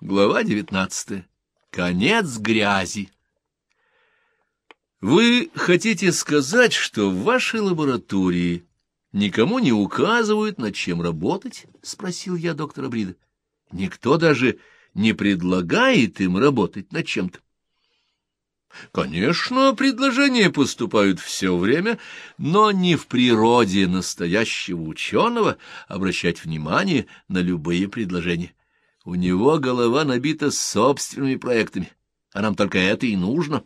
Глава девятнадцатая. Конец грязи. Вы хотите сказать, что в вашей лаборатории никому не указывают, над чем работать? — спросил я доктора Брида. — Никто даже не предлагает им работать над чем-то. Конечно, предложения поступают все время, но не в природе настоящего ученого обращать внимание на любые предложения. У него голова набита собственными проектами, а нам только это и нужно.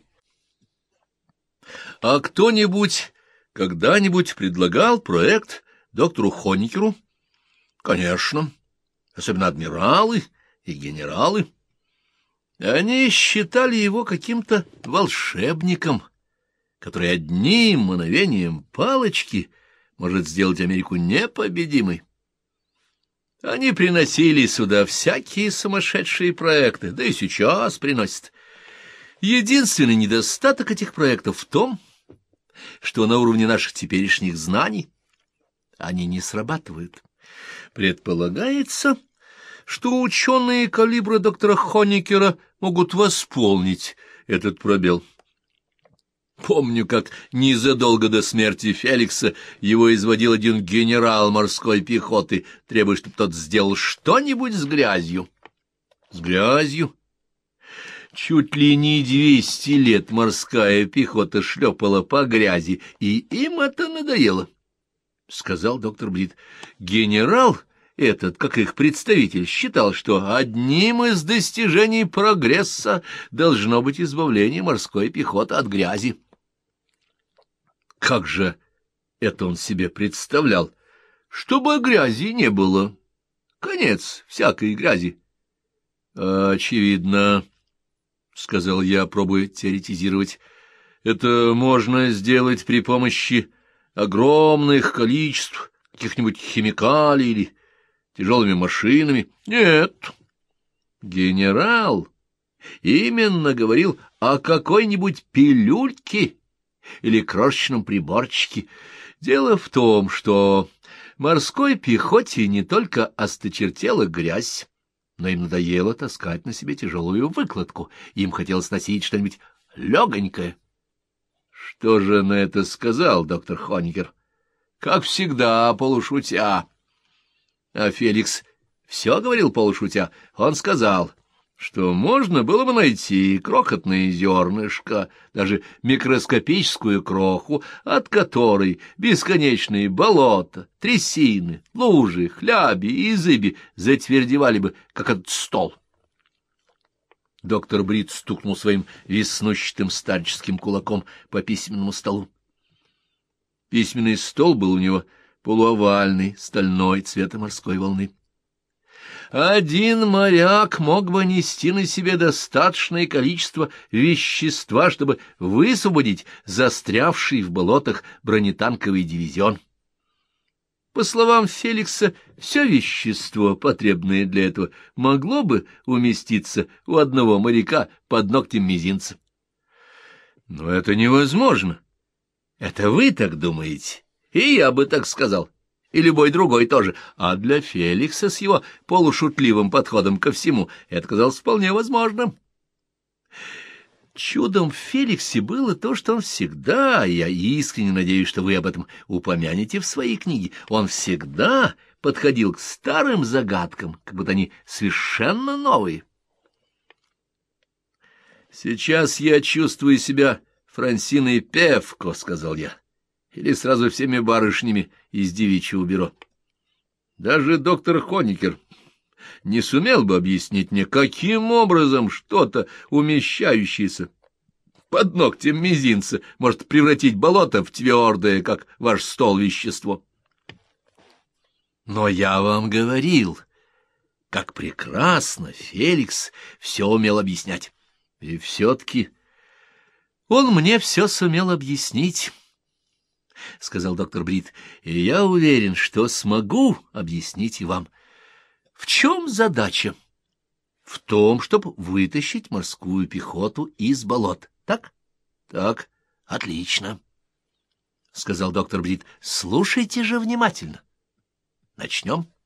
А кто-нибудь когда-нибудь предлагал проект доктору Хоникеру? Конечно, особенно адмиралы и генералы. Они считали его каким-то волшебником, который одним мановением палочки может сделать Америку непобедимой. Они приносили сюда всякие сумасшедшие проекты, да и сейчас приносят. Единственный недостаток этих проектов в том, что на уровне наших теперешних знаний они не срабатывают. Предполагается, что ученые калибра доктора Хоникера могут восполнить этот пробел. Помню, как незадолго до смерти Феликса его изводил один генерал морской пехоты, требуя, чтобы тот сделал что-нибудь с грязью. С грязью? Чуть ли не двести лет морская пехота шлепала по грязи, и им это надоело, — сказал доктор Брит. Генерал этот, как их представитель, считал, что одним из достижений прогресса должно быть избавление морской пехоты от грязи. Как же это он себе представлял? Чтобы грязи не было. Конец всякой грязи. Очевидно, — сказал я, пробуя теоретизировать, — это можно сделать при помощи огромных количеств каких-нибудь химикалий или тяжелыми машинами. Нет. Генерал именно говорил о какой-нибудь пилюльке или крошечном приборчике. Дело в том, что морской пехоте не только осточертела грязь, но им надоело таскать на себе тяжелую выкладку, им хотелось носить что-нибудь легонькое. Что же на это сказал доктор Хоникер? Как всегда, полушутя. А Феликс все говорил полушутя. Он сказал, что можно было бы найти крохотное зернышко, даже микроскопическую кроху, от которой бесконечные болота, трясины, лужи, хляби и зыби затвердевали бы, как этот стол. Доктор Брит стукнул своим веснущатым старческим кулаком по письменному столу. Письменный стол был у него полуовальный, стальной, цвета морской волны. Один моряк мог бы нести на себе достаточное количество вещества, чтобы высвободить застрявший в болотах бронетанковый дивизион. По словам Феликса, все вещество, потребное для этого, могло бы уместиться у одного моряка под ногтем мизинца. Но это невозможно. Это вы так думаете, и я бы так сказал и любой другой тоже, а для Феликса с его полушутливым подходом ко всему это казалось вполне возможным. Чудом в Феликсе было то, что он всегда, я искренне надеюсь, что вы об этом упомянете в своей книге, он всегда подходил к старым загадкам, как будто они совершенно новые. «Сейчас я чувствую себя Франсиной Певко», — сказал я или сразу всеми барышнями из девичьего бюро. Даже доктор Хоникер не сумел бы объяснить мне, каким образом что-то, умещающееся под ногтем мизинца, может превратить болото в твердое, как ваш стол, вещество. Но я вам говорил, как прекрасно Феликс все умел объяснять. И все-таки он мне все сумел объяснить. — сказал доктор Брит, — и я уверен, что смогу объяснить и вам. В чем задача? В том, чтобы вытащить морскую пехоту из болот. Так? Так, отлично, — сказал доктор Брит. — Слушайте же внимательно. Начнем. —